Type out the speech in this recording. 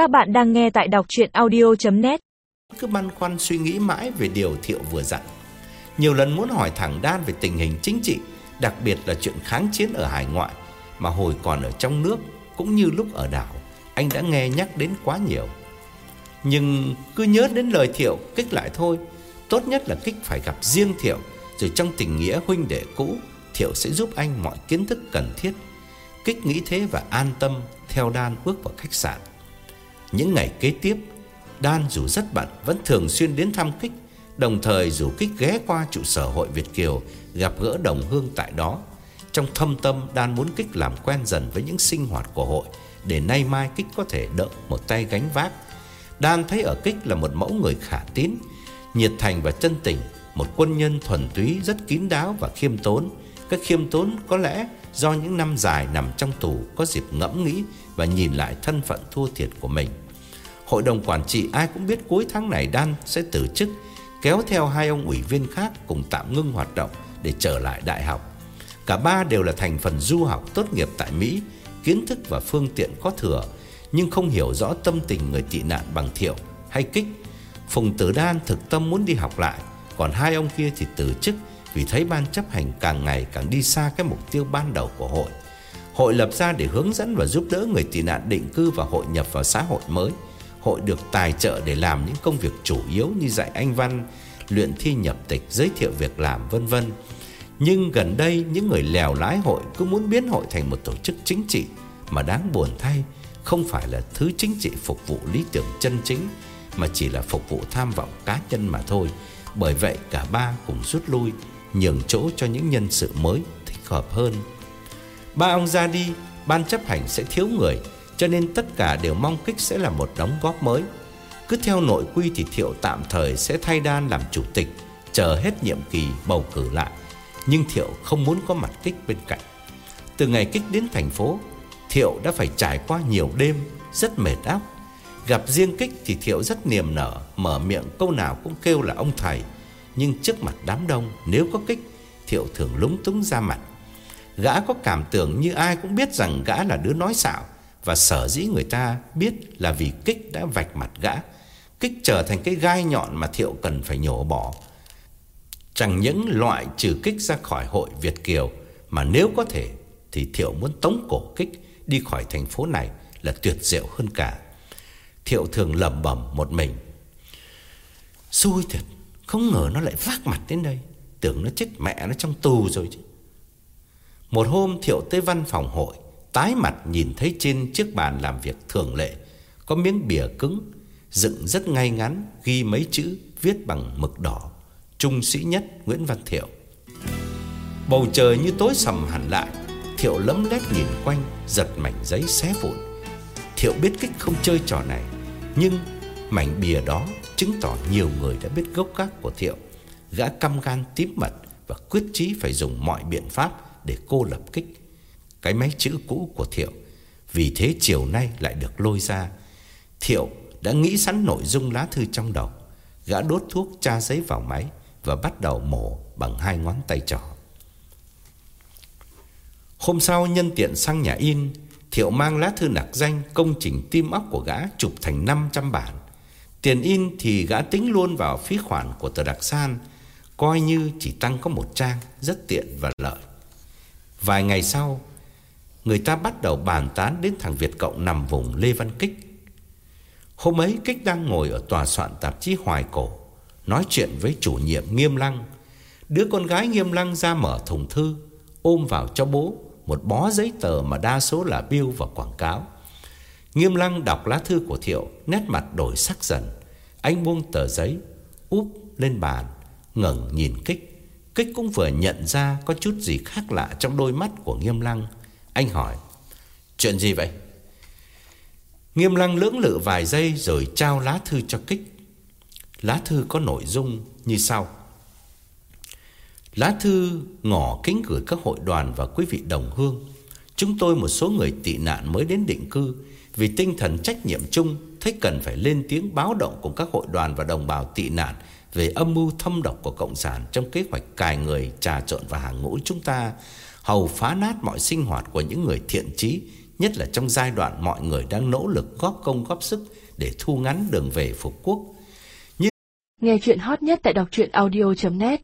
Các bạn đang nghe tại đọc chuyện audio.net Cứ băn khoăn suy nghĩ mãi về điều Thiệu vừa dặn. Nhiều lần muốn hỏi thẳng Đan về tình hình chính trị, Đặc biệt là chuyện kháng chiến ở hải ngoại, Mà hồi còn ở trong nước Cũng như lúc ở đảo, Anh đã nghe nhắc đến quá nhiều. Nhưng cứ nhớ đến lời Thiệu, Kích lại thôi. Tốt nhất là Kích phải gặp riêng Thiệu, Rồi trong tình nghĩa huynh đệ cũ, Thiệu sẽ giúp anh mọi kiến thức cần thiết. Kích nghĩ thế và an tâm Theo Đan bước vào khách sạn những ngày kế tiếp, Đan dù rất bận vẫn thường xuyên đến thăm Kích, đồng thời rủ Kích ghé qua trụ sở hội Việt Kiều gặp gỡ đồng hương tại đó. Trong thâm tâm, Đan muốn Kích làm quen dần với những sinh hoạt của hội để nay mai Kích có thể đỡ một tay gánh vác. Đan thấy ở Kích là một mẫu người khả tín, nhiệt thành và chân tình, một quân nhân thuần túy rất kín đáo và khiêm tốn. Cái khiêm tốn có lẽ do những năm dài nằm trong tù có dịp ngẫm nghĩ và nhìn lại thân phận thua thiệt của mình. Hội đồng quản trị ai cũng biết cuối tháng này Đan sẽ từ chức, kéo theo hai ông ủy viên khác cùng tạm ngưng hoạt động để trở lại đại học. Cả ba đều là thành phần du học tốt nghiệp tại Mỹ, kiến thức và phương tiện có thừa, nhưng không hiểu rõ tâm tình người tị nạn bằng thiệu hay kích. Phùng Tử Đan thực tâm muốn đi học lại, còn hai ông kia thì từ chức vì thấy ban chấp hành càng ngày càng đi xa cái mục tiêu ban đầu của hội. Hội lập ra để hướng dẫn và giúp đỡ người tị nạn định cư và hội nhập vào xã hội mới. Hội được tài trợ để làm những công việc chủ yếu như dạy anh văn, luyện thi nhập tịch, giới thiệu việc làm vân vân. Nhưng gần đây những người lèo lái hội cứ muốn biến hội thành một tổ chức chính trị mà đáng buồn thay không phải là thứ chính trị phục vụ lý tưởng chân chính mà chỉ là phục vụ tham vọng cá nhân mà thôi. Bởi vậy cả ba cùng rút lui, nhường chỗ cho những nhân sự mới thích hợp hơn. Ba ông ra đi, ban chấp hành sẽ thiếu người, cho nên tất cả đều mong kích sẽ là một đóng góp mới. Cứ theo nội quy thì Thiệu tạm thời sẽ thay Đan làm chủ tịch, chờ hết nhiệm kỳ bầu cử lại. Nhưng Thiệu không muốn có mặt kích bên cạnh. Từ ngày kích đến thành phố, Thiệu đã phải trải qua nhiều đêm, rất mệt óc. Gặp riêng kích thì Thiệu rất niềm nở, mở miệng câu nào cũng kêu là ông thầy. Nhưng trước mặt đám đông, nếu có kích, Thiệu thường lúng túng ra mặt. Gã có cảm tưởng như ai cũng biết rằng gã là đứa nói xạo và sở dĩ người ta biết là vì kích đã vạch mặt gã. Kích trở thành cái gai nhọn mà Thiệu cần phải nhổ bỏ. Chẳng những loại trừ kích ra khỏi hội Việt Kiều Mà nếu có thể thì Thiệu muốn tống cổ kích đi khỏi thành phố này là tuyệt diệu hơn cả. Thiệu thường lẩm bẩm một mình. Xui thật Không ngờ nó lại vác mặt đến đây. Tưởng nó chết mẹ nó trong tù rồi chứ. Một hôm Thiệu tới văn phòng hội, tái mặt nhìn thấy trên chiếc bàn làm việc thường lệ có miếng bìa cứng, dựng rất ngay ngắn, ghi mấy chữ viết bằng mực đỏ, trung sĩ nhất Nguyễn Văn Thiệu. Bầu trời như tối sầm hẳn lại, Thiệu lấm lét nhìn quanh, giật mảnh giấy xé vụn. Thiệu biết kích không chơi trò này, nhưng mảnh bìa đó chứng tỏ nhiều người đã biết gốc gác của Thiệu. Gã căm gan tím mật và quyết chí phải dùng mọi biện pháp để cô lập kích cái máy chữ cũ của Thiệu. Vì thế chiều nay lại được lôi ra. Thiệu đã nghĩ sẵn nội dung lá thư trong đầu. Gã đốt thuốc tra giấy vào máy và bắt đầu mổ bằng hai ngón tay trỏ. Hôm sau nhân tiện sang nhà in, Thiệu mang lá thư nặc danh công trình tim óc của gã chụp thành 500 bản. Tiền in thì gã tính luôn vào phí khoản của tờ đặc san, coi như chỉ tăng có một trang, rất tiện và lợi. Vài ngày sau, người ta bắt đầu bàn tán đến thằng Việt Cộng nằm vùng Lê Văn Kích. Hôm ấy Kích đang ngồi ở tòa soạn tạp chí Hoài Cổ, nói chuyện với chủ nhiệm Nghiêm Lăng. Đứa con gái Nghiêm Lăng ra mở thùng thư, ôm vào cho bố một bó giấy tờ mà đa số là bill và quảng cáo. Nghiêm Lăng đọc lá thư của Thiệu, nét mặt đổi sắc dần. Anh buông tờ giấy, úp lên bàn, ngẩng nhìn Kích. Kích cũng vừa nhận ra có chút gì khác lạ trong đôi mắt của Nghiêm Lăng. Anh hỏi, chuyện gì vậy? Nghiêm Lăng lưỡng lự vài giây rồi trao lá thư cho Kích. Lá thư có nội dung như sau. Lá thư ngỏ kính gửi các hội đoàn và quý vị đồng hương. Chúng tôi một số người tị nạn mới đến định cư vì tinh thần trách nhiệm chung thấy cần phải lên tiếng báo động của các hội đoàn và đồng bào tị nạn về âm mưu thâm độc của Cộng sản trong kế hoạch cài người trà trộn vào hàng ngũ chúng ta, hầu phá nát mọi sinh hoạt của những người thiện trí, nhất là trong giai đoạn mọi người đang nỗ lực góp công góp sức để thu ngắn đường về phục quốc. Nghe chuyện hot nhất tại đọc truyện audio.net